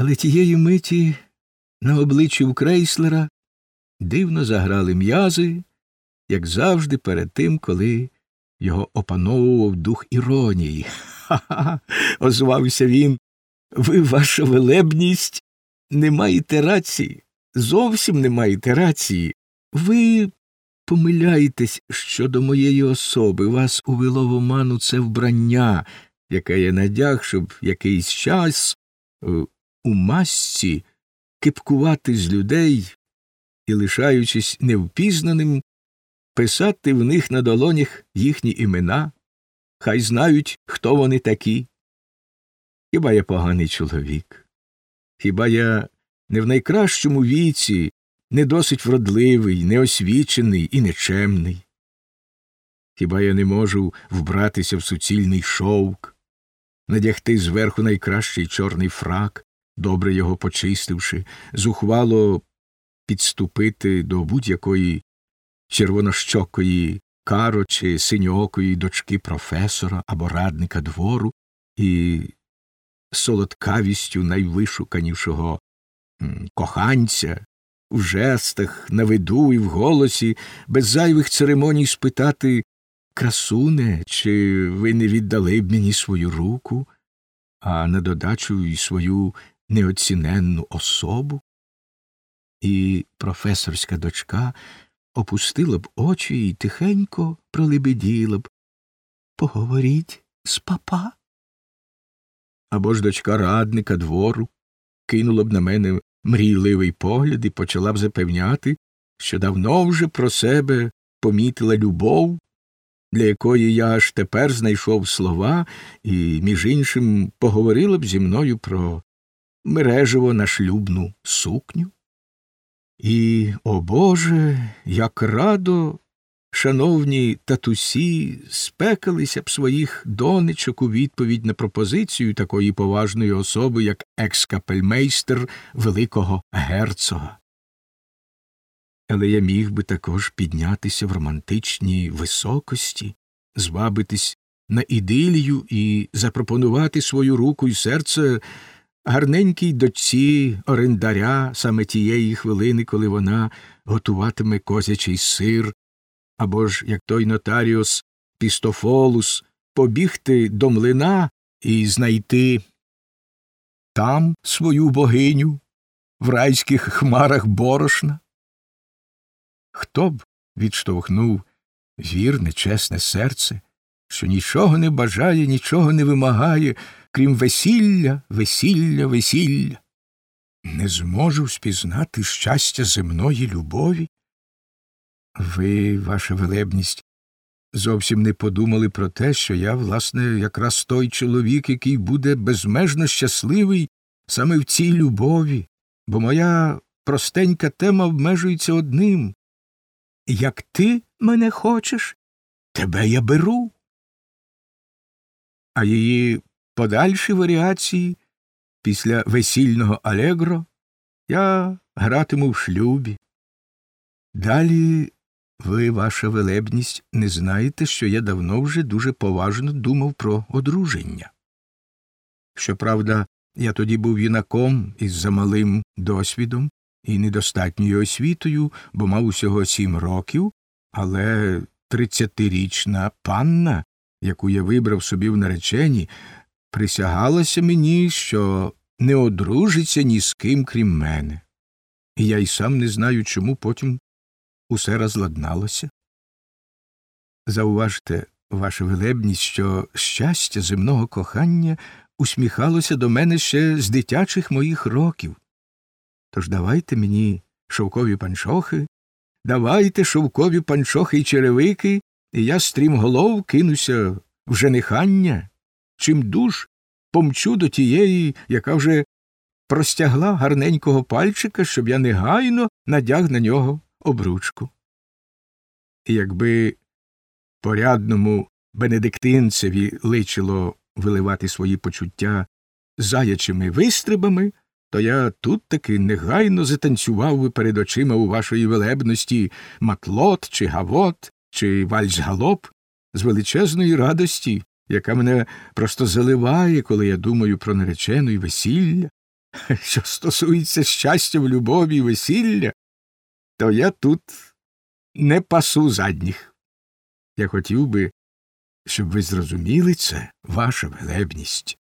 Але тієї миті на обличчі у крейслера дивно заграли м'язи, як завжди перед тим, коли його опановував дух іронії. Ха-ха, озвався він. Ви, ваша велебність, не маєте рації, зовсім не маєте рації. Ви помиляєтесь щодо моєї особи, вас увело в оману це вбрання, яке я надяг, щоб якийсь час е, у масці кипкувати з людей і, лишаючись невпізнаним, писати в них на долонях їхні імена, хай знають, хто вони такі. Хіба я поганий чоловік? Хіба я не в найкращому віці, не досить вродливий, неосвічений і нечемний? Хіба я не можу вбратися в суцільний шовк, надягти зверху найкращий чорний фрак, добре його почистивши, зухвало підступити до будь-якої червонощокої каро чи синьоокої дочки професора або радника двору і солодкавістю найвишуканішого коханця в жестах, на виду і в голосі, без зайвих церемоній спитати красуне, чи ви не віддали б мені свою руку, а на додачу й свою неоціненну особу? І професорська дочка опустила б очі і тихенько пролебеділа б. Поговоріть з папа. Або ж дочка радника двору кинула б на мене мрійливий погляд і почала б запевняти, що давно вже про себе помітила любов, для якої я аж тепер знайшов слова, і, між іншим, поговорила б зі мною про мережево на шлюбну сукню. І, о Боже, як радо, шановні татусі, спекалися б своїх донечок у відповідь на пропозицію такої поважної особи, як екскапельмейстер великого герцога. Але я міг би також піднятися в романтичній високості, звабитись на ідилію і запропонувати свою руку і серце гарненькій дочці орендаря саме тієї хвилини, коли вона готуватиме козячий сир, або ж, як той нотаріус Пістофолус, побігти до млина і знайти там свою богиню в райських хмарах борошна. Хто б відштовхнув вірне, чесне серце, що нічого не бажає, нічого не вимагає, крім весілля, весілля, весілля. Не зможу спізнати щастя земної любові. Ви, ваша велебність, зовсім не подумали про те, що я, власне, якраз той чоловік, який буде безмежно щасливий саме в цій любові, бо моя простенька тема обмежується одним як ти мене хочеш, тебе я беру. А її подальші варіації після весільного алегро я гратиму в шлюбі. Далі ви, ваша велебність, не знаєте, що я давно вже дуже поважно думав про одруження. Щоправда, я тоді був юнаком із замалим досвідом і недостатньою освітою, бо мав усього сім років, але тридцятирічна панна, яку я вибрав собі в нареченні, присягалася мені, що не одружиться ні з ким, крім мене. І я й сам не знаю, чому потім усе розладналося. Зауважте, ваша велебність, що щастя земного кохання усміхалося до мене ще з дитячих моїх років. Тож давайте мені шовкові панчохи, давайте шовкові панчохи й черевики, і я стрімголов кинуся в женихання, чим душ помчу до тієї, яка вже простягла гарненького пальчика, щоб я негайно надяг на нього обручку. І якби порядному бенедиктинцеві личило виливати свої почуття заячими вистрибами, то я тут таки негайно затанцював би перед очима у вашої велебності матлот чи гавот, чи вальс-галоп з величезної радості, яка мене просто заливає, коли я думаю про наречену і весілля, Що стосується щастя в любові і весілля, то я тут не пасу задніх. Я хотів би, щоб ви зрозуміли це, ваша велебність.